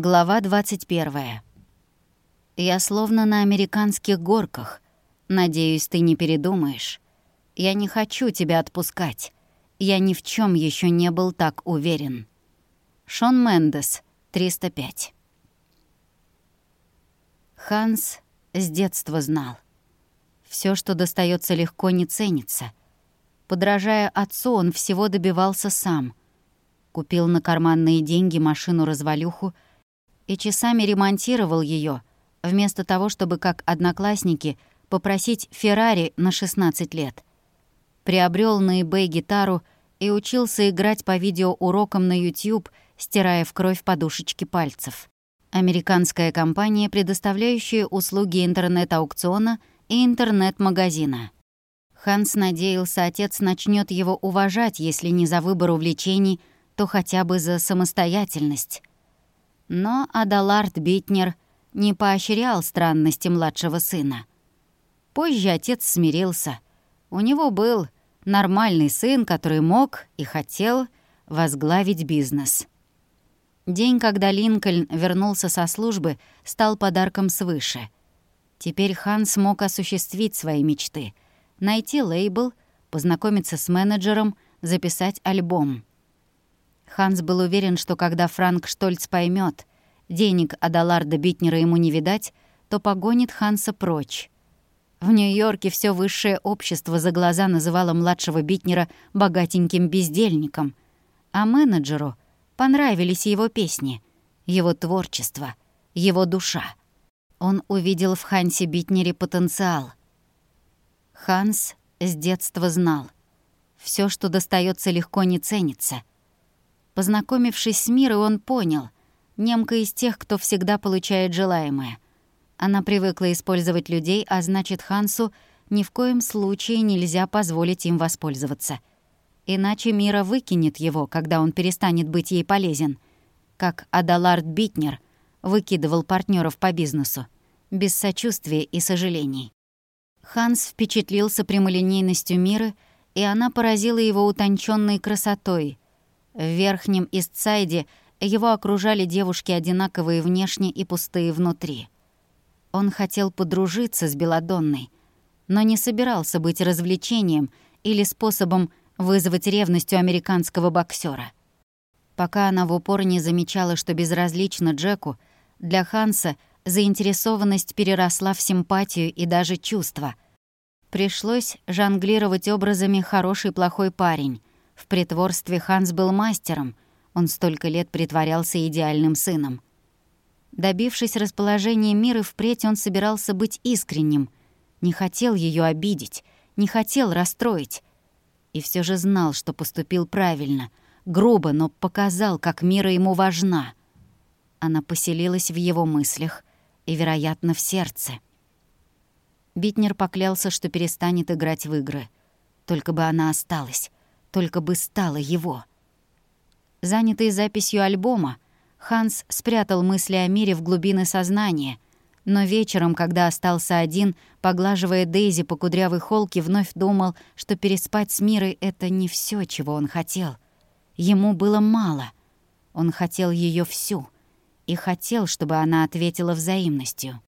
Глава 21. Я словно на американских горках. Надеюсь, ты не передумаешь. Я не хочу тебя отпускать. Я ни в чем еще не был так уверен. Шон Мендес, 305. Ханс с детства знал. Все, что достается легко, не ценится. Подражая отцу, он всего добивался сам. Купил на карманные деньги машину-развалюху — и часами ремонтировал ее, вместо того, чтобы, как одноклассники, попросить Феррари на 16 лет. Приобрел на eBay гитару и учился играть по видеоурокам на YouTube, стирая в кровь подушечки пальцев. Американская компания, предоставляющая услуги интернет-аукциона и интернет-магазина. Ханс надеялся, отец начнет его уважать, если не за выбор увлечений, то хотя бы за самостоятельность. Но Адалард Битнер не поощрял странности младшего сына. Позже отец смирился. У него был нормальный сын, который мог и хотел возглавить бизнес. День, когда Линкольн вернулся со службы, стал подарком свыше. Теперь Хан смог осуществить свои мечты. Найти лейбл, познакомиться с менеджером, записать альбом. Ханс был уверен, что когда Франк Штольц поймет, денег Адаларда Битнера ему не видать, то погонит Ханса прочь. В Нью-Йорке все высшее общество за глаза называло младшего Битнера богатеньким бездельником, а менеджеру понравились его песни, его творчество, его душа. Он увидел в Хансе Битнере потенциал. Ханс с детства знал. все, что достается легко, не ценится. Познакомившись с миром, он понял. Немка из тех, кто всегда получает желаемое. Она привыкла использовать людей, а значит, Хансу ни в коем случае нельзя позволить им воспользоваться. Иначе Мира выкинет его, когда он перестанет быть ей полезен. Как Адалард Битнер выкидывал партнеров по бизнесу. Без сочувствия и сожалений. Ханс впечатлился прямолинейностью Миры, и она поразила его утонченной красотой — в верхнем Истсайде его окружали девушки одинаковые внешне и пустые внутри. Он хотел подружиться с Беладонной, но не собирался быть развлечением или способом вызвать ревность у американского боксера. Пока она в упор не замечала, что безразлично Джеку, для Ханса заинтересованность переросла в симпатию и даже чувства. Пришлось жонглировать образами «хороший плохой парень», притворстве Ханс был мастером, он столько лет притворялся идеальным сыном. Добившись расположения мира, впредь он собирался быть искренним, не хотел ее обидеть, не хотел расстроить. И все же знал, что поступил правильно, грубо, но показал, как мира ему важна. Она поселилась в его мыслях и, вероятно, в сердце. Битнер поклялся, что перестанет играть в игры. Только бы она осталась только бы стало его. Занятый записью альбома, Ханс спрятал мысли о мире в глубины сознания, но вечером, когда остался один, поглаживая Дейзи по кудрявой холке, вновь думал, что переспать с Мирой — это не все, чего он хотел. Ему было мало. Он хотел ее всю. И хотел, чтобы она ответила взаимностью.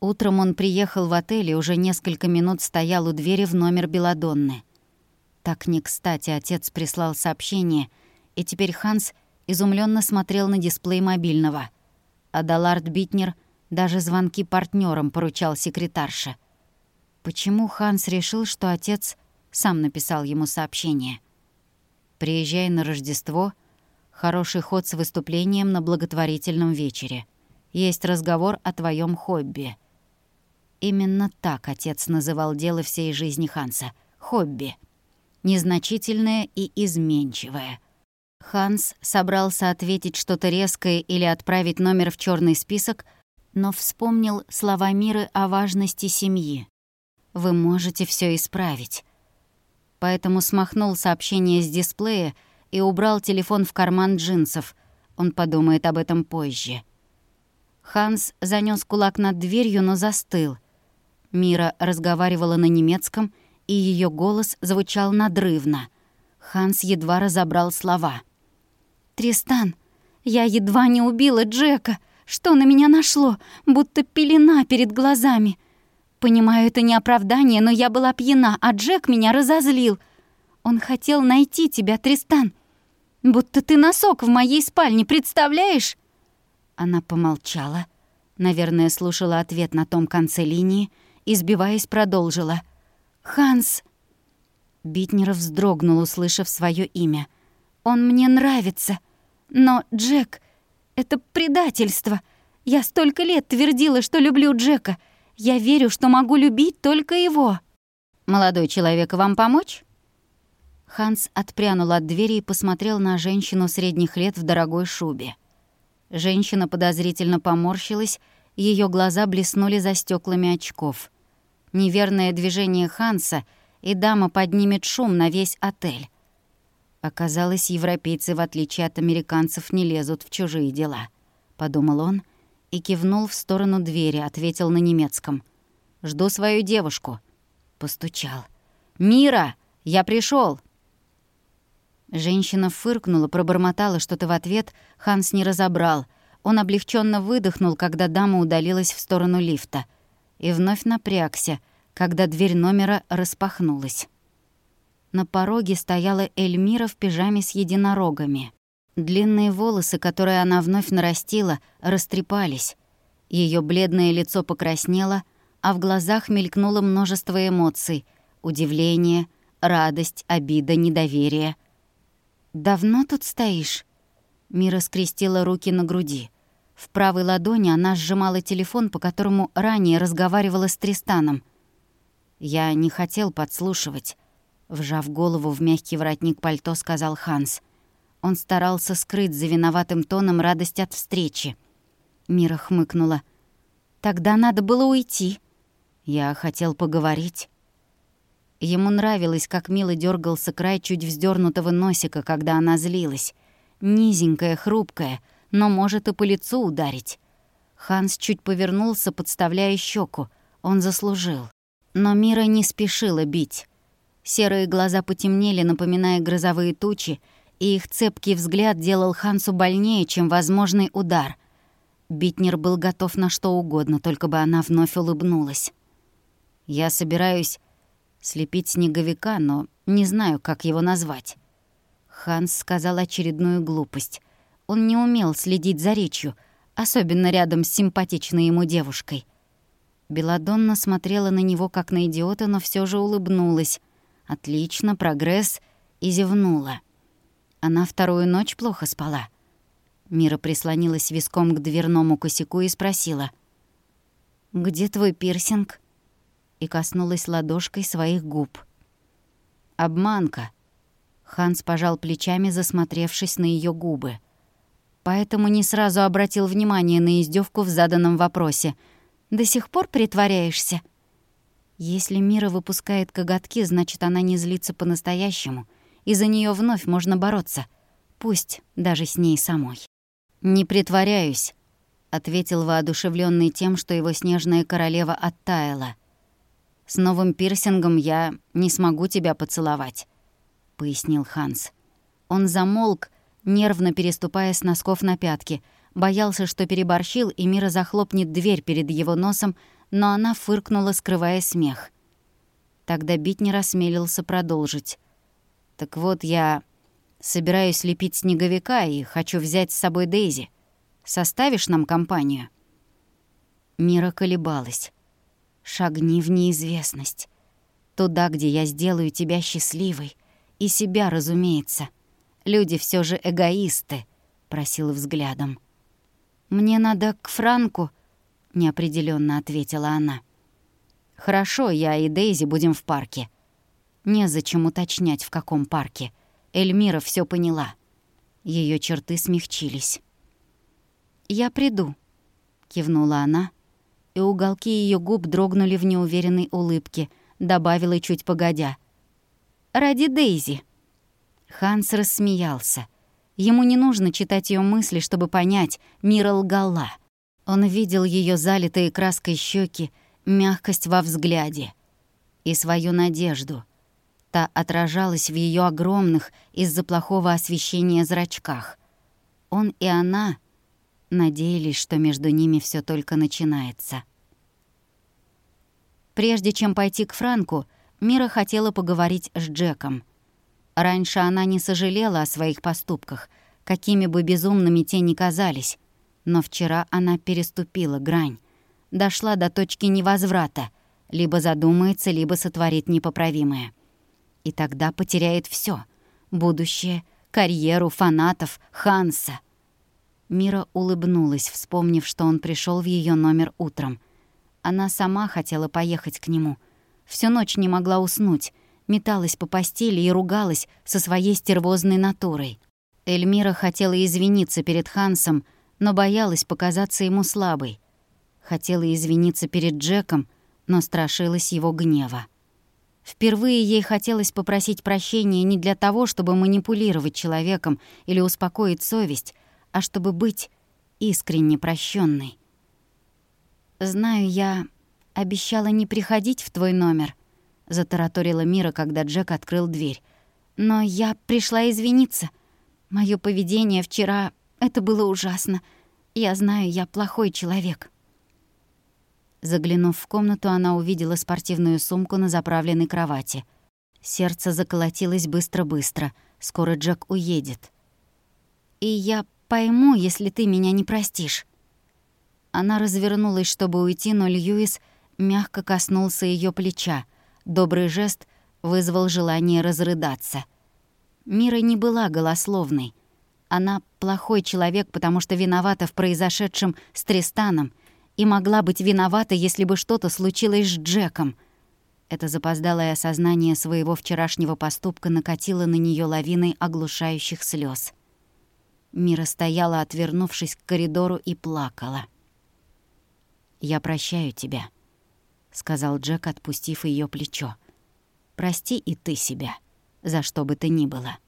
Утром он приехал в отель и уже несколько минут стоял у двери в номер Беладонны. Так не кстати отец прислал сообщение, и теперь Ханс изумленно смотрел на дисплей мобильного. А Далард Битнер даже звонки партнерам поручал секретарше. Почему Ханс решил, что отец сам написал ему сообщение? «Приезжай на Рождество. Хороший ход с выступлением на благотворительном вечере. Есть разговор о твоем хобби». Именно так отец называл дело всей жизни Ханса — хобби — незначительное и изменчивое. Ханс собрался ответить что-то резкое или отправить номер в черный список, но вспомнил слова Миры о важности семьи. «Вы можете все исправить». Поэтому смахнул сообщение с дисплея и убрал телефон в карман джинсов. Он подумает об этом позже. Ханс занёс кулак над дверью, но застыл. Мира разговаривала на немецком — и ее голос звучал надрывно. Ханс едва разобрал слова. «Тристан, я едва не убила Джека. Что на меня нашло? Будто пелена перед глазами. Понимаю, это не оправдание, но я была пьяна, а Джек меня разозлил. Он хотел найти тебя, Тристан. Будто ты носок в моей спальне, представляешь?» Она помолчала, наверное, слушала ответ на том конце линии, и, сбиваясь, продолжила. «Ханс...» Битнер вздрогнул, услышав свое имя. «Он мне нравится. Но Джек — это предательство. Я столько лет твердила, что люблю Джека. Я верю, что могу любить только его». «Молодой человек, вам помочь?» Ханс отпрянул от двери и посмотрел на женщину средних лет в дорогой шубе. Женщина подозрительно поморщилась, ее глаза блеснули за стеклами очков. Неверное движение Ханса, и дама поднимет шум на весь отель. Оказалось, европейцы, в отличие от американцев, не лезут в чужие дела. Подумал он и кивнул в сторону двери, ответил на немецком. «Жду свою девушку». Постучал. «Мира, я пришел. Женщина фыркнула, пробормотала что-то в ответ, Ханс не разобрал. Он облегченно выдохнул, когда дама удалилась в сторону лифта. И вновь напрягся, когда дверь номера распахнулась. На пороге стояла Эльмира в пижаме с единорогами. Длинные волосы, которые она вновь нарастила, растрепались. Ее бледное лицо покраснело, а в глазах мелькнуло множество эмоций — удивление, радость, обида, недоверие — «Давно тут стоишь?» Мира скрестила руки на груди. В правой ладони она сжимала телефон, по которому ранее разговаривала с Тристаном. «Я не хотел подслушивать», — вжав голову в мягкий воротник пальто, сказал Ханс. Он старался скрыть за виноватым тоном радость от встречи. Мира хмыкнула. «Тогда надо было уйти». «Я хотел поговорить». Ему нравилось, как мило дергался край чуть вздернутого носика, когда она злилась. Низенькая, хрупкая, но может и по лицу ударить. Ханс чуть повернулся, подставляя щеку. Он заслужил. Но Мира не спешила бить. Серые глаза потемнели, напоминая грозовые тучи, и их цепкий взгляд делал Хансу больнее, чем возможный удар. Битнер был готов на что угодно, только бы она вновь улыбнулась. «Я собираюсь слепить снеговика, но не знаю, как его назвать. Ханс сказал очередную глупость. Он не умел следить за речью, особенно рядом с симпатичной ему девушкой. Беладонна смотрела на него как на идиота, но все же улыбнулась. Отлично, прогресс, и зевнула. Она вторую ночь плохо спала. Мира прислонилась виском к дверному косяку и спросила. «Где твой пирсинг?» и коснулась ладошкой своих губ. «Обманка!» Ханс пожал плечами, засмотревшись на ее губы. Поэтому не сразу обратил внимание на издевку в заданном вопросе. «До сих пор притворяешься?» Если Мира выпускает коготки, значит, она не злится по-настоящему, и за нее вновь можно бороться. Пусть даже с ней самой. «Не притворяюсь», — ответил воодушевленный тем, что его снежная королева оттаяла. С новым пирсингом я не смогу тебя поцеловать», — пояснил Ханс. Он замолк, нервно переступая с носков на пятки, боялся, что переборщил, и Мира захлопнет дверь перед его носом, но она фыркнула, скрывая смех. Тогда Бит не рассмелился продолжить. «Так вот, я собираюсь лепить снеговика и хочу взять с собой Дейзи. Составишь нам компанию?» Мира колебалась. Шагни в неизвестность. Туда, где я сделаю тебя счастливой. И себя, разумеется. Люди все же эгоисты, просил взглядом. Мне надо к Франку, неопределенно ответила она. Хорошо, я и Дейзи будем в парке. Незачем уточнять, в каком парке. Эльмира все поняла. Ее черты смягчились. «Я приду», — кивнула она, и уголки ее губ дрогнули в неуверенной улыбке, добавила чуть погодя. «Ради Дейзи». Ханс рассмеялся. Ему не нужно читать ее мысли, чтобы понять, Мира лгала. Он видел ее залитые краской щеки, мягкость во взгляде и свою надежду. Та отражалась в ее огромных из-за плохого освещения зрачках. Он и она надеялись, что между ними все только начинается. Прежде чем пойти к Франку, Мира хотела поговорить с Джеком. Раньше она не сожалела о своих поступках, какими бы безумными те ни казались, но вчера она переступила грань, дошла до точки невозврата, либо задумается, либо сотворит непоправимое. И тогда потеряет все: будущее, карьеру, фанатов, Ханса. Мира улыбнулась, вспомнив, что он пришел в ее номер утром. Она сама хотела поехать к нему. Всю ночь не могла уснуть, металась по постели и ругалась со своей стервозной натурой. Эльмира хотела извиниться перед Хансом, но боялась показаться ему слабой. Хотела извиниться перед Джеком, но страшилась его гнева. Впервые ей хотелось попросить прощения не для того, чтобы манипулировать человеком или успокоить совесть, а чтобы быть искренне прощенной. «Знаю, я обещала не приходить в твой номер», — затараторила Мира, когда Джек открыл дверь. «Но я пришла извиниться. Моё поведение вчера — это было ужасно. Я знаю, я плохой человек». Заглянув в комнату, она увидела спортивную сумку на заправленной кровати. Сердце заколотилось быстро-быстро. Скоро Джек уедет. «И я пойму, если ты меня не простишь». Она развернулась, чтобы уйти, но Льюис мягко коснулся ее плеча. Добрый жест вызвал желание разрыдаться. Мира не была голословной. Она плохой человек, потому что виновата в произошедшем с Тристаном и могла быть виновата, если бы что-то случилось с Джеком. Это запоздалое осознание своего вчерашнего поступка накатило на нее лавиной оглушающих слез. Мира стояла, отвернувшись к коридору, и плакала. «Я прощаю тебя», — сказал Джек, отпустив ее плечо. «Прости и ты себя, за что бы ты ни было».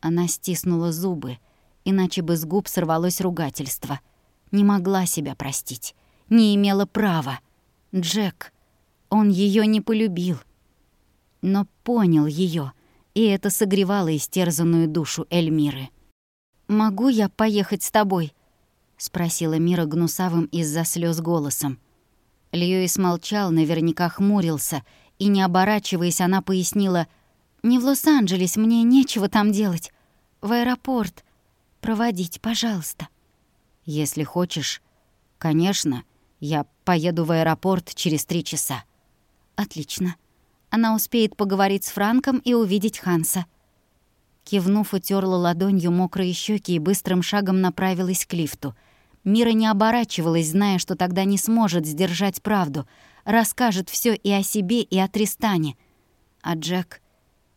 Она стиснула зубы, иначе бы с губ сорвалось ругательство. Не могла себя простить, не имела права. Джек, он ее не полюбил, но понял ее, и это согревало истерзанную душу Эльмиры. «Могу я поехать с тобой?» — спросила Мира гнусавым из-за слез голосом. Льюис молчал, наверняка хмурился, и, не оборачиваясь, она пояснила, «Не в Лос-Анджелес, мне нечего там делать. В аэропорт. Проводить, пожалуйста». «Если хочешь, конечно, я поеду в аэропорт через три часа». «Отлично. Она успеет поговорить с Франком и увидеть Ханса». Кивнув, утерла ладонью мокрые щеки и быстрым шагом направилась к лифту. Мира не оборачивалась, зная, что тогда не сможет сдержать правду. Расскажет все и о себе, и о Тристане. А Джек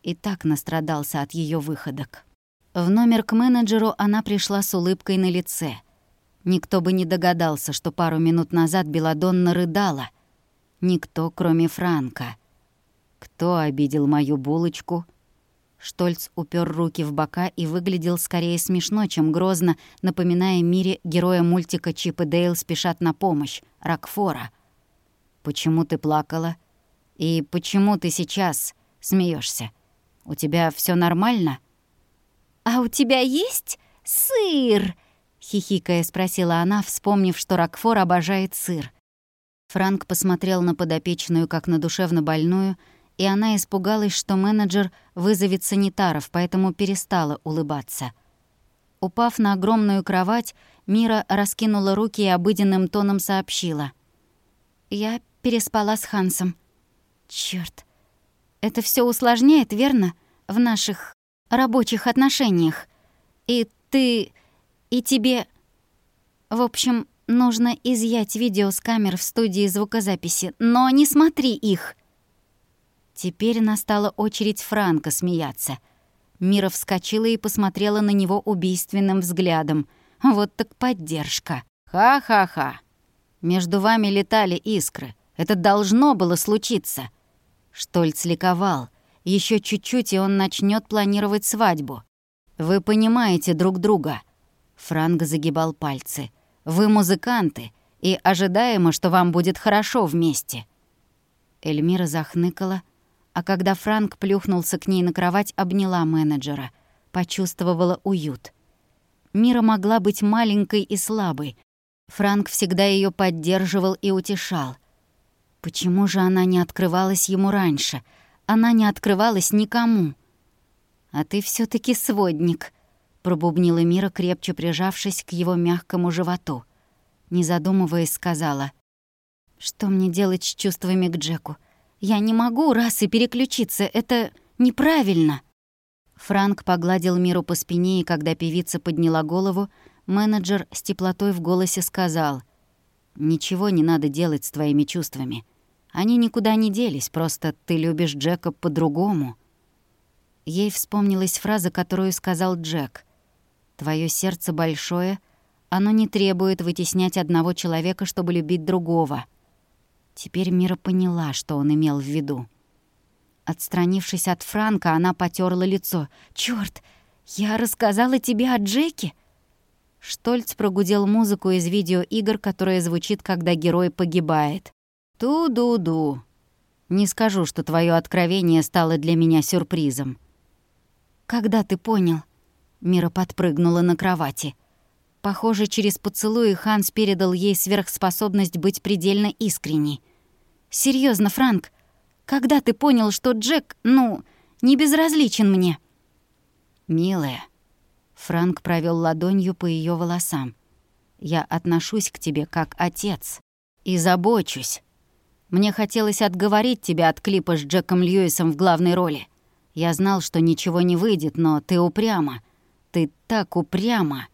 и так настрадался от ее выходок. В номер к менеджеру она пришла с улыбкой на лице. Никто бы не догадался, что пару минут назад Беладонна рыдала. Никто, кроме Франка. Кто обидел мою булочку — Штольц упер руки в бока и выглядел скорее смешно, чем грозно, напоминая мире героя мультика Чип и Дейл спешат на помощь, Рокфора. «Почему ты плакала? И почему ты сейчас смеешься? У тебя все нормально?» «А у тебя есть сыр?» — хихикая спросила она, вспомнив, что Рокфор обожает сыр. Франк посмотрел на подопечную, как на душевно больную, — и она испугалась, что менеджер вызовет санитаров, поэтому перестала улыбаться. Упав на огромную кровать, Мира раскинула руки и обыденным тоном сообщила. «Я переспала с Хансом. Чёрт, это все усложняет, верно, в наших рабочих отношениях? И ты... и тебе... В общем, нужно изъять видео с камер в студии звукозаписи, но не смотри их!» Теперь настала очередь Франка смеяться. Мира вскочила и посмотрела на него убийственным взглядом. Вот так поддержка. Ха-ха-ха. Между вами летали искры. Это должно было случиться. Штольц ликовал. Еще чуть-чуть, и он начнет планировать свадьбу. Вы понимаете друг друга. Франк загибал пальцы. Вы музыканты, и ожидаемо, что вам будет хорошо вместе. Эльмира захныкала, а когда Франк плюхнулся к ней на кровать, обняла менеджера. Почувствовала уют. Мира могла быть маленькой и слабой. Франк всегда ее поддерживал и утешал. Почему же она не открывалась ему раньше? Она не открывалась никому. «А ты все таки сводник», — пробубнила Мира, крепче прижавшись к его мягкому животу. Не задумываясь, сказала. «Что мне делать с чувствами к Джеку? Я не могу раз и переключиться, это неправильно». Франк погладил Миру по спине, и когда певица подняла голову, менеджер с теплотой в голосе сказал, «Ничего не надо делать с твоими чувствами. Они никуда не делись, просто ты любишь Джека по-другому». Ей вспомнилась фраза, которую сказал Джек. «Твое сердце большое, оно не требует вытеснять одного человека, чтобы любить другого». Теперь Мира поняла, что он имел в виду. Отстранившись от Франка, она потерла лицо. «Чёрт, я рассказала тебе о Джеке?» Штольц прогудел музыку из видеоигр, которая звучит, когда герой погибает. «Ту-ду-ду. Не скажу, что твое откровение стало для меня сюрпризом». «Когда ты понял?» Мира подпрыгнула на кровати. Похоже, через поцелуи Ханс передал ей сверхспособность быть предельно искренней. Серьезно, Франк, когда ты понял, что Джек, ну, не безразличен мне?» «Милая», — Франк провел ладонью по ее волосам, «я отношусь к тебе как отец и забочусь. Мне хотелось отговорить тебя от клипа с Джеком Льюисом в главной роли. Я знал, что ничего не выйдет, но ты упряма. Ты так упряма.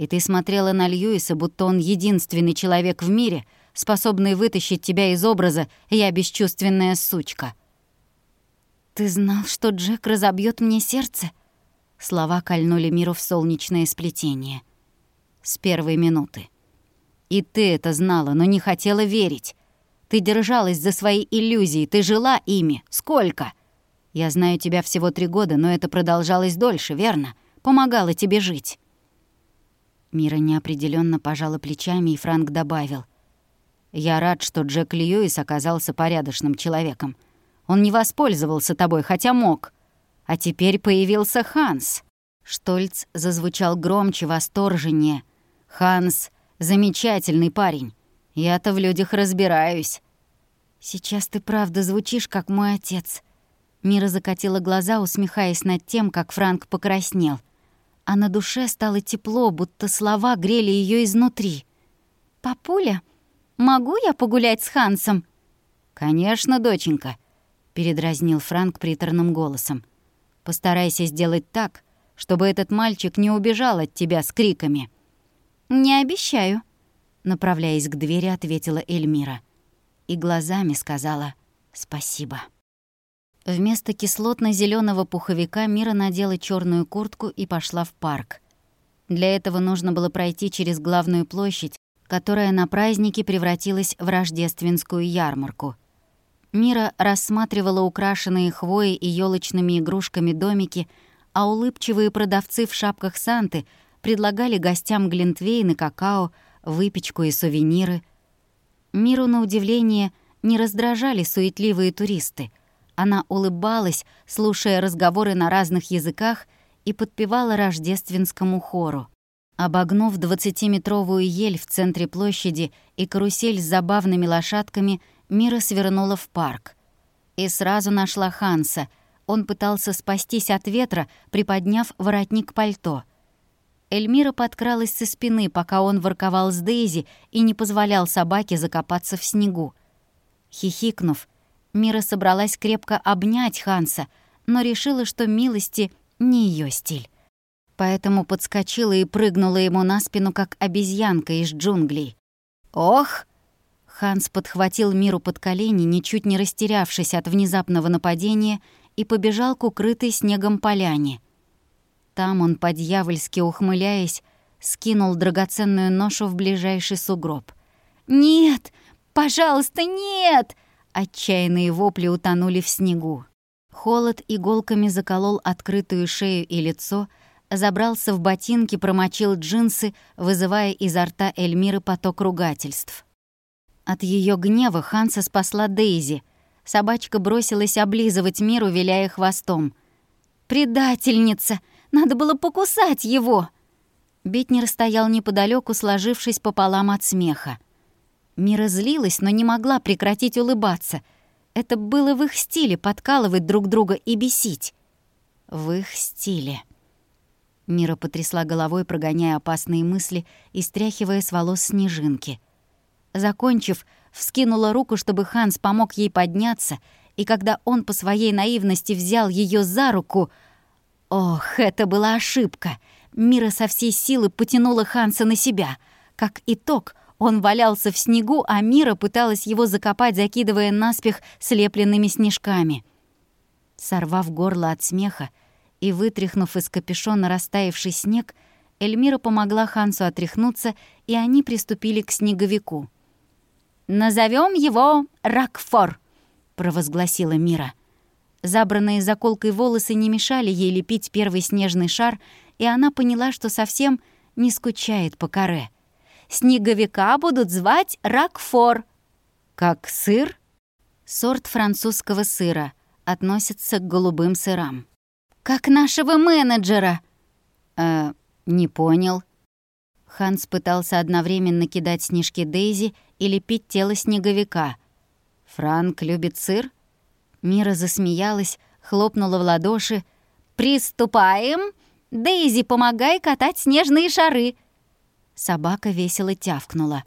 И ты смотрела на Льюиса, будто он единственный человек в мире — способный вытащить тебя из образа «я бесчувственная сучка». «Ты знал, что Джек разобьет мне сердце?» Слова кольнули миру в солнечное сплетение. С первой минуты. И ты это знала, но не хотела верить. Ты держалась за свои иллюзии, ты жила ими. Сколько? Я знаю тебя всего три года, но это продолжалось дольше, верно? Помогала тебе жить. Мира неопределенно пожала плечами, и Франк добавил. Я рад, что Джек Льюис оказался порядочным человеком. Он не воспользовался тобой, хотя мог. А теперь появился Ханс. Штольц зазвучал громче, восторженнее. Ханс — замечательный парень. Я-то в людях разбираюсь. Сейчас ты правда звучишь, как мой отец. Мира закатила глаза, усмехаясь над тем, как Франк покраснел. А на душе стало тепло, будто слова грели ее изнутри. «Папуля?» Могу я погулять с Хансом?» «Конечно, доченька», — передразнил Франк приторным голосом. «Постарайся сделать так, чтобы этот мальчик не убежал от тебя с криками». «Не обещаю», — направляясь к двери, ответила Эльмира. И глазами сказала «спасибо». Вместо кислотно зеленого пуховика Мира надела черную куртку и пошла в парк. Для этого нужно было пройти через главную площадь, которая на празднике превратилась в рождественскую ярмарку. Мира рассматривала украшенные хвоей и елочными игрушками домики, а улыбчивые продавцы в шапках Санты предлагали гостям глинтвейн и какао, выпечку и сувениры. Миру, на удивление, не раздражали суетливые туристы. Она улыбалась, слушая разговоры на разных языках, и подпевала рождественскому хору. Обогнув двадцатиметровую ель в центре площади и карусель с забавными лошадками, Мира свернула в парк. И сразу нашла Ханса. Он пытался спастись от ветра, приподняв воротник пальто. Эльмира подкралась со спины, пока он ворковал с Дейзи и не позволял собаке закопаться в снегу. Хихикнув, Мира собралась крепко обнять Ханса, но решила, что милости не ее стиль поэтому подскочила и прыгнула ему на спину, как обезьянка из джунглей. «Ох!» Ханс подхватил Миру под колени, ничуть не растерявшись от внезапного нападения, и побежал к укрытой снегом поляне. Там он, подьявольски ухмыляясь, скинул драгоценную ношу в ближайший сугроб. «Нет! Пожалуйста, нет!» Отчаянные вопли утонули в снегу. Холод иголками заколол открытую шею и лицо — забрался в ботинки, промочил джинсы, вызывая изо рта Эльмиры поток ругательств. От ее гнева Ханса спасла Дейзи. Собачка бросилась облизывать миру, виляя хвостом. «Предательница! Надо было покусать его!» Битнер стоял неподалеку, сложившись пополам от смеха. Мира злилась, но не могла прекратить улыбаться. Это было в их стиле — подкалывать друг друга и бесить. В их стиле. Мира потрясла головой, прогоняя опасные мысли и стряхивая с волос снежинки. Закончив, вскинула руку, чтобы Ханс помог ей подняться, и когда он по своей наивности взял ее за руку... Ох, это была ошибка! Мира со всей силы потянула Ханса на себя. Как итог, он валялся в снегу, а Мира пыталась его закопать, закидывая наспех слепленными снежками. Сорвав горло от смеха и вытряхнув из капюшона растаявший снег, Эльмира помогла Хансу отряхнуться, и они приступили к снеговику. Назовем его Ракфор», — провозгласила Мира. Забранные заколкой волосы не мешали ей лепить первый снежный шар, и она поняла, что совсем не скучает по коре. «Снеговика будут звать Ракфор». «Как сыр?» Сорт французского сыра относится к голубым сырам. «Как нашего менеджера!» «Э, не понял». Ханс пытался одновременно кидать снежки Дейзи и лепить тело снеговика. «Франк любит сыр?» Мира засмеялась, хлопнула в ладоши. «Приступаем! Дейзи, помогай катать снежные шары!» Собака весело тявкнула.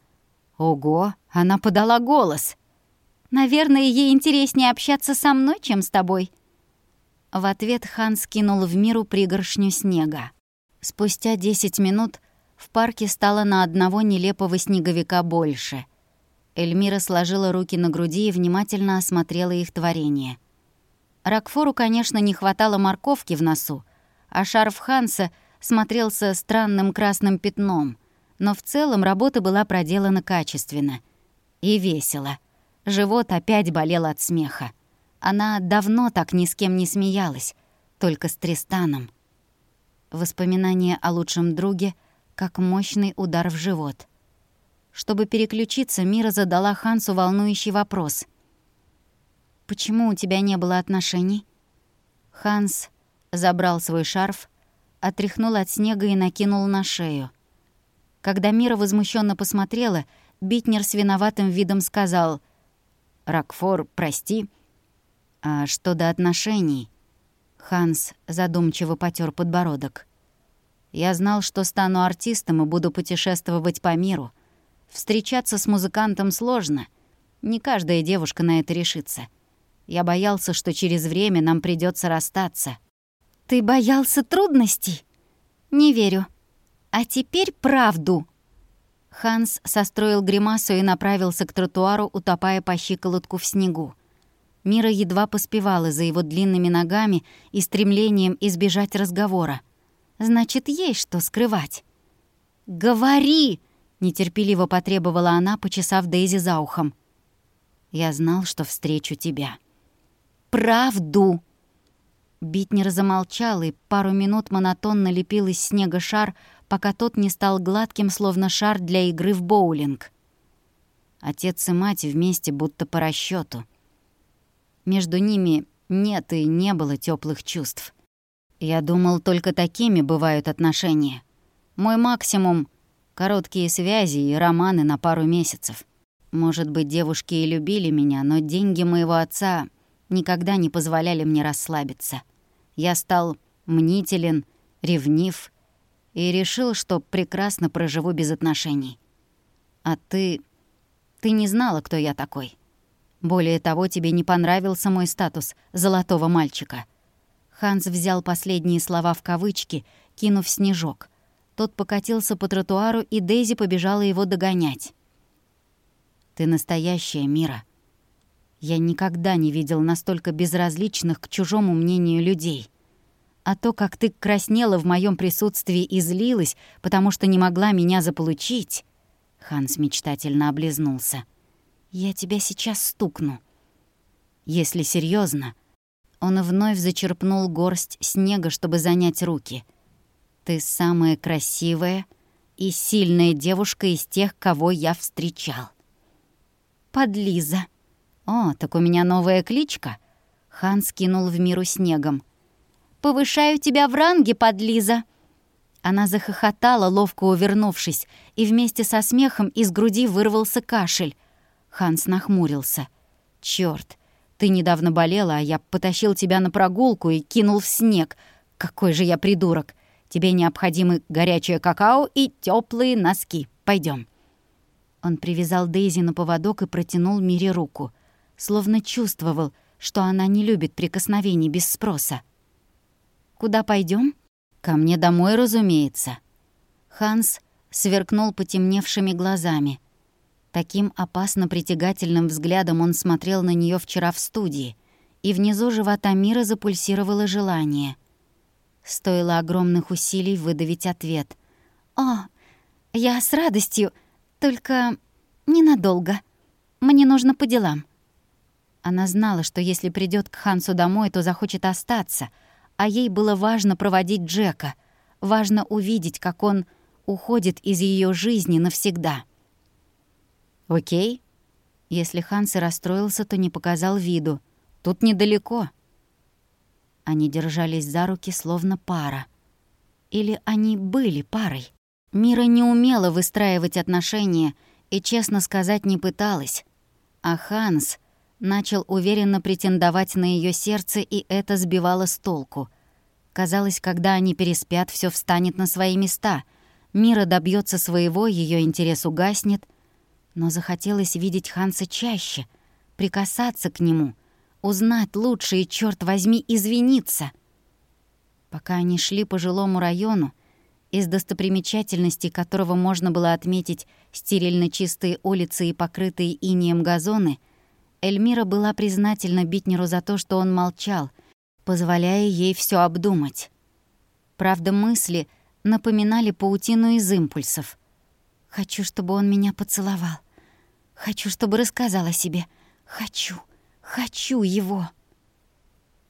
«Ого, она подала голос!» «Наверное, ей интереснее общаться со мной, чем с тобой». В ответ Ханс кинул в миру пригоршню снега. Спустя десять минут в парке стало на одного нелепого снеговика больше. Эльмира сложила руки на груди и внимательно осмотрела их творение. Ракфору, конечно, не хватало морковки в носу, а шарф Ханса смотрелся странным красным пятном, но в целом работа была проделана качественно. И весело. Живот опять болел от смеха. Она давно так ни с кем не смеялась, только с Тристаном. Воспоминания о лучшем друге как мощный удар в живот. Чтобы переключиться, Мира задала Хансу волнующий вопрос. «Почему у тебя не было отношений?» Ханс забрал свой шарф, отряхнул от снега и накинул на шею. Когда Мира возмущенно посмотрела, Битнер с виноватым видом сказал «Рокфор, прости». «А что до отношений?» Ханс задумчиво потер подбородок. Я знал, что стану артистом и буду путешествовать по миру. Встречаться с музыкантом сложно. Не каждая девушка на это решится. Я боялся, что через время нам придется расстаться. Ты боялся трудностей? Не верю. А теперь правду. Ханс состроил гримасу и направился к тротуару, утопая по щиколотку в снегу. Мира едва поспевала за его длинными ногами и стремлением избежать разговора. Значит, есть что скрывать. «Говори!» — нетерпеливо потребовала она, почесав Дейзи за ухом. «Я знал, что встречу тебя». «Правду!» Битнер замолчал и пару минут монотонно лепил из снега шар, пока тот не стал гладким, словно шар для игры в боулинг. Отец и мать вместе будто по расчету. Между ними нет и не было теплых чувств. Я думал, только такими бывают отношения. Мой максимум — короткие связи и романы на пару месяцев. Может быть, девушки и любили меня, но деньги моего отца никогда не позволяли мне расслабиться. Я стал мнителен, ревнив и решил, что прекрасно проживу без отношений. А ты... ты не знала, кто я такой. Более того, тебе не понравился мой статус золотого мальчика — Ханс взял последние слова в кавычки, кинув снежок. Тот покатился по тротуару, и Дейзи побежала его догонять. «Ты настоящая, Мира. Я никогда не видел настолько безразличных к чужому мнению людей. А то, как ты краснела в моем присутствии и злилась, потому что не могла меня заполучить...» Ханс мечтательно облизнулся. «Я тебя сейчас стукну». «Если серьезно, он вновь зачерпнул горсть снега, чтобы занять руки. «Ты самая красивая и сильная девушка из тех, кого я встречал». «Подлиза». «О, так у меня новая кличка». Хан скинул в миру снегом. «Повышаю тебя в ранге, подлиза». Она захохотала, ловко увернувшись, и вместе со смехом из груди вырвался кашель. Ханс нахмурился. «Чёрт, ты недавно болела, а я потащил тебя на прогулку и кинул в снег. Какой же я придурок! Тебе необходимы горячее какао и теплые носки. Пойдем. Он привязал Дейзи на поводок и протянул Мире руку, словно чувствовал, что она не любит прикосновений без спроса. «Куда пойдем? «Ко мне домой, разумеется». Ханс сверкнул потемневшими глазами. Таким опасно притягательным взглядом он смотрел на нее вчера в студии, и внизу живота мира запульсировало желание. Стоило огромных усилий выдавить ответ. «О, я с радостью, только ненадолго. Мне нужно по делам». Она знала, что если придет к Хансу домой, то захочет остаться — а ей было важно проводить Джека, важно увидеть, как он уходит из ее жизни навсегда. «Окей». Если Ханс и расстроился, то не показал виду. «Тут недалеко». Они держались за руки, словно пара. Или они были парой. Мира не умела выстраивать отношения и, честно сказать, не пыталась. А Ханс начал уверенно претендовать на ее сердце, и это сбивало с толку. Казалось, когда они переспят, все встанет на свои места. Мира добьется своего, ее интерес угаснет. Но захотелось видеть Ханса чаще, прикасаться к нему, узнать лучше и, черт возьми, извиниться. Пока они шли по жилому району, из достопримечательностей которого можно было отметить стерильно чистые улицы и покрытые инеем газоны — Эльмира была признательна Битнеру за то, что он молчал, позволяя ей все обдумать. Правда, мысли напоминали паутину из импульсов. «Хочу, чтобы он меня поцеловал. Хочу, чтобы рассказал о себе. Хочу, хочу его».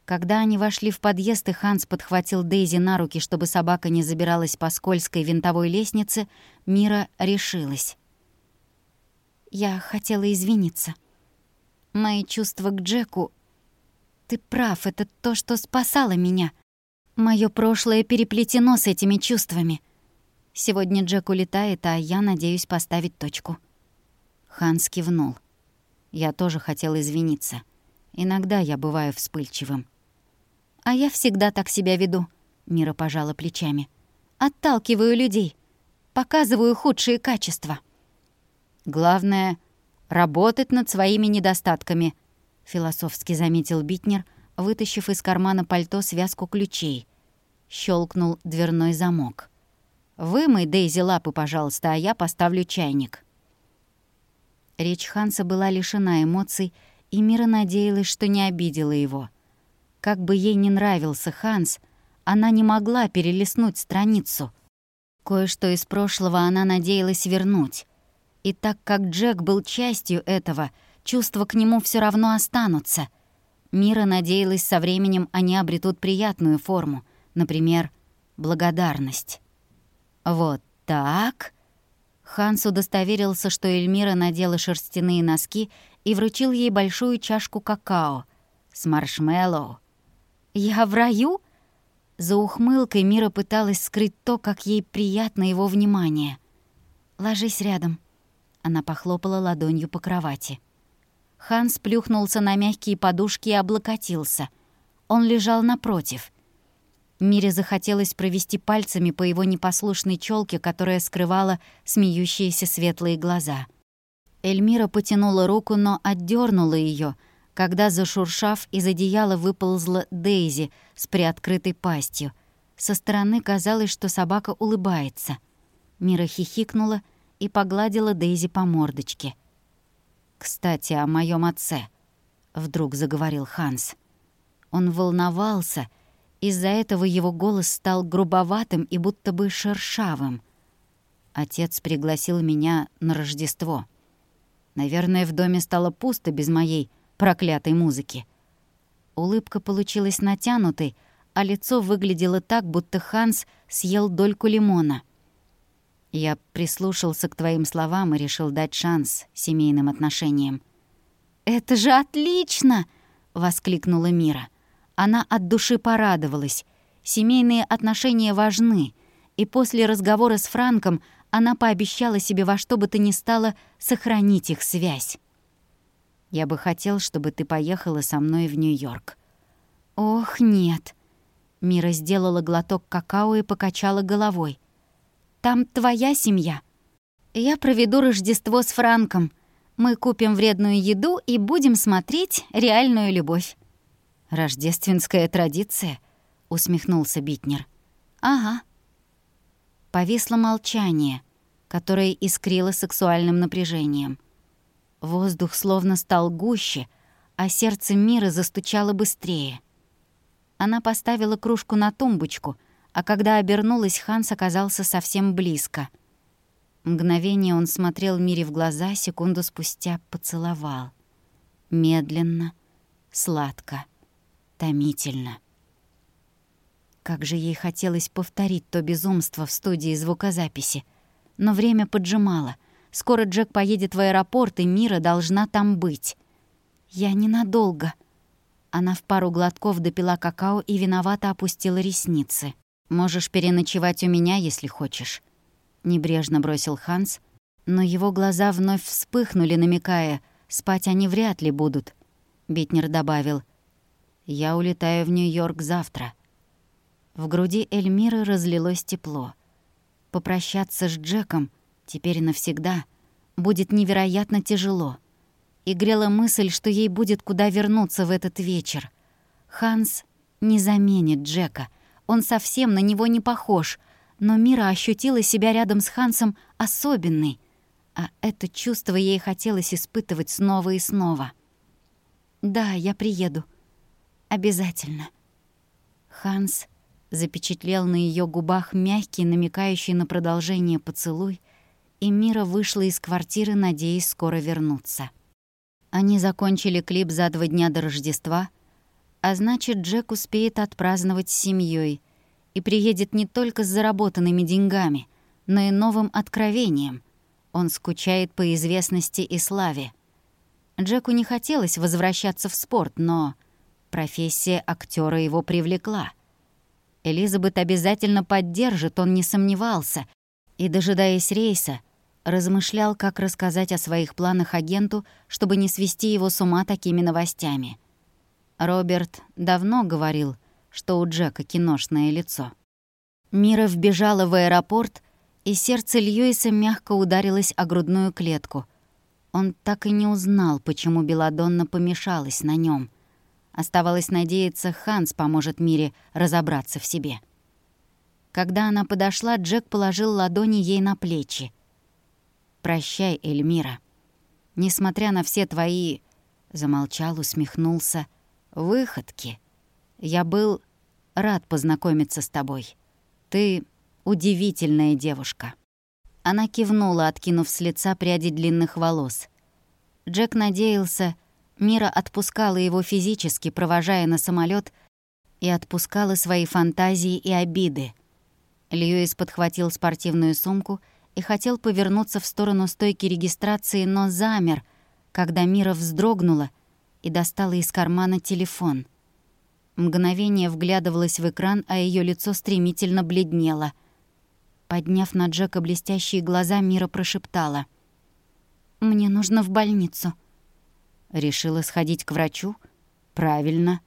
Когда они вошли в подъезд, и Ханс подхватил Дейзи на руки, чтобы собака не забиралась по скользкой винтовой лестнице, Мира решилась. «Я хотела извиниться. Мои чувства к Джеку... Ты прав, это то, что спасало меня. Моё прошлое переплетено с этими чувствами. Сегодня Джек улетает, а я надеюсь поставить точку. Ханс кивнул. Я тоже хотел извиниться. Иногда я бываю вспыльчивым. А я всегда так себя веду, Мира пожала плечами. Отталкиваю людей, показываю худшие качества. Главное работать над своими недостатками», — философски заметил Битнер, вытащив из кармана пальто связку ключей. Щелкнул дверной замок. «Вымой Дейзи лапы, пожалуйста, а я поставлю чайник». Речь Ханса была лишена эмоций, и Мира надеялась, что не обидела его. Как бы ей не нравился Ханс, она не могла перелистнуть страницу. Кое-что из прошлого она надеялась вернуть. И так как Джек был частью этого, чувства к нему все равно останутся. Мира надеялась, со временем они обретут приятную форму, например, благодарность. Вот так. Ханс удостоверился, что Эльмира надела шерстяные носки и вручил ей большую чашку какао с маршмеллоу. «Я в раю?» За ухмылкой Мира пыталась скрыть то, как ей приятно его внимание. «Ложись рядом», она похлопала ладонью по кровати. Ханс плюхнулся на мягкие подушки и облокотился. Он лежал напротив. Мире захотелось провести пальцами по его непослушной челке, которая скрывала смеющиеся светлые глаза. Эльмира потянула руку, но отдернула ее, когда, зашуршав, из одеяла выползла Дейзи с приоткрытой пастью. Со стороны казалось, что собака улыбается. Мира хихикнула — и погладила Дейзи по мордочке. «Кстати, о моем отце», — вдруг заговорил Ханс. Он волновался, из-за этого его голос стал грубоватым и будто бы шершавым. Отец пригласил меня на Рождество. Наверное, в доме стало пусто без моей проклятой музыки. Улыбка получилась натянутой, а лицо выглядело так, будто Ханс съел дольку лимона — я прислушался к твоим словам и решил дать шанс семейным отношениям. «Это же отлично!» — воскликнула Мира. Она от души порадовалась. Семейные отношения важны. и после разговора с Франком она пообещала себе во что бы то ни стало сохранить их связь. «Я бы хотел, чтобы ты поехала со мной в Нью-Йорк». «Ох, нет». Мира сделала глоток какао и покачала головой. «Там твоя семья. Я проведу Рождество с Франком. Мы купим вредную еду и будем смотреть реальную любовь». «Рождественская традиция», — усмехнулся Битнер. «Ага». Повисло молчание, которое искрило сексуальным напряжением. Воздух словно стал гуще, а сердце мира застучало быстрее. Она поставила кружку на тумбочку, а когда обернулась, Ханс оказался совсем близко. Мгновение он смотрел Мире в глаза, секунду спустя поцеловал. Медленно, сладко, томительно. Как же ей хотелось повторить то безумство в студии звукозаписи. Но время поджимало. Скоро Джек поедет в аэропорт, и Мира должна там быть. «Я ненадолго». Она в пару глотков допила какао и виновато опустила ресницы. «Можешь переночевать у меня, если хочешь», — небрежно бросил Ханс, но его глаза вновь вспыхнули, намекая, спать они вряд ли будут. Битнер добавил, «Я улетаю в Нью-Йорк завтра». В груди Эльмиры разлилось тепло. Попрощаться с Джеком, теперь навсегда, будет невероятно тяжело. И грела мысль, что ей будет куда вернуться в этот вечер. Ханс не заменит Джека. Он совсем на него не похож. Но Мира ощутила себя рядом с Хансом особенной. А это чувство ей хотелось испытывать снова и снова. «Да, я приеду. Обязательно». Ханс запечатлел на ее губах мягкий, намекающий на продолжение поцелуй, и Мира вышла из квартиры, надеясь скоро вернуться. Они закончили клип за два дня до Рождества, а значит, Джек успеет отпраздновать с семьей и приедет не только с заработанными деньгами, но и новым откровением. Он скучает по известности и славе. Джеку не хотелось возвращаться в спорт, но профессия актера его привлекла — Элизабет обязательно поддержит, он не сомневался. И, дожидаясь рейса, размышлял, как рассказать о своих планах агенту, чтобы не свести его с ума такими новостями. Роберт давно говорил, что у Джека киношное лицо. Мира вбежала в аэропорт, и сердце Льюиса мягко ударилось о грудную клетку. Он так и не узнал, почему Беладонна помешалась на нем. Оставалось надеяться, Ханс поможет Мире разобраться в себе. Когда она подошла, Джек положил ладони ей на плечи. «Прощай, Эльмира. Несмотря на все твои...» Замолчал, усмехнулся. «Выходки. Я был рад познакомиться с тобой. Ты удивительная девушка». Она кивнула, откинув с лица пряди длинных волос. Джек надеялся, Мира отпускала его физически, провожая на самолет, и отпускала свои фантазии и обиды. Льюис подхватил спортивную сумку и хотел повернуться в сторону стойки регистрации, но замер, когда Мира вздрогнула и достала из кармана телефон. Мгновение вглядывалась в экран, а ее лицо стремительно бледнело. Подняв на Джека блестящие глаза, Мира прошептала. «Мне нужно в больницу». Решила сходить к врачу? Правильно.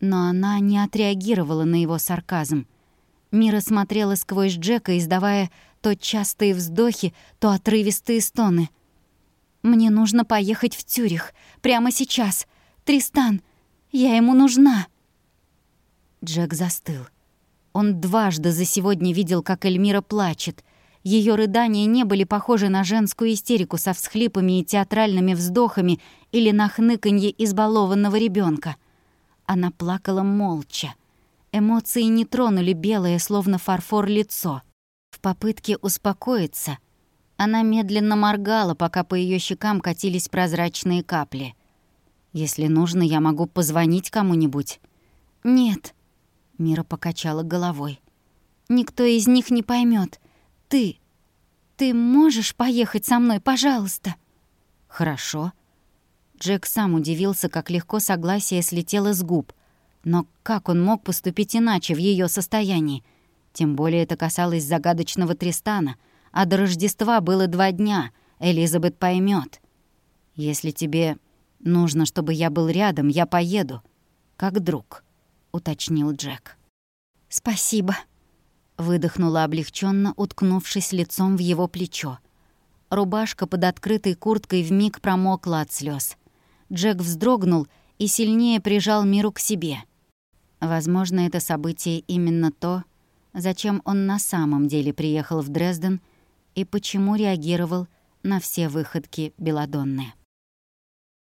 Но она не отреагировала на его сарказм. Мира смотрела сквозь Джека, издавая то частые вздохи, то отрывистые стоны. «Мне нужно поехать в Тюрих. Прямо сейчас. Тристан, я ему нужна». Джек застыл. Он дважды за сегодня видел, как Эльмира плачет, ее рыдания не были похожи на женскую истерику со всхлипами и театральными вздохами или на хныканье избалованного ребенка. Она плакала молча. Эмоции не тронули белое, словно фарфор, лицо. В попытке успокоиться она медленно моргала, пока по ее щекам катились прозрачные капли. «Если нужно, я могу позвонить кому-нибудь». «Нет», — Мира покачала головой. «Никто из них не поймет ты... Ты можешь поехать со мной, пожалуйста?» «Хорошо». Джек сам удивился, как легко согласие слетело с губ. Но как он мог поступить иначе в ее состоянии? Тем более это касалось загадочного Тристана, а до Рождества было два дня, Элизабет поймет. Если тебе нужно, чтобы я был рядом, я поеду. Как друг, уточнил Джек. Спасибо, выдохнула облегченно, уткнувшись лицом в его плечо. Рубашка под открытой курткой вмиг промокла от слез. Джек вздрогнул и сильнее прижал Миру к себе. Возможно, это событие именно то, зачем он на самом деле приехал в Дрезден и почему реагировал на все выходки Беладонны.